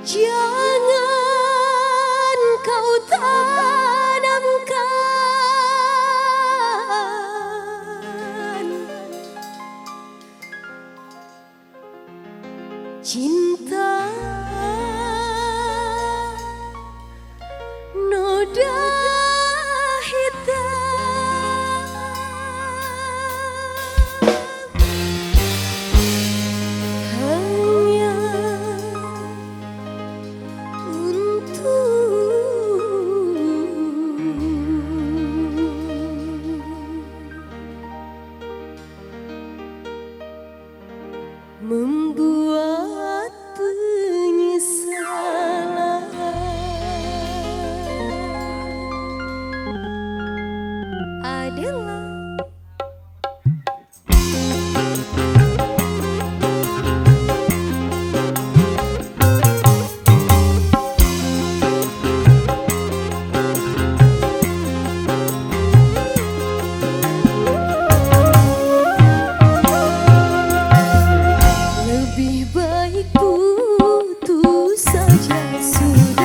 Jangan kau tanamkan Cinta dela. Lebih baik putus saja sudah.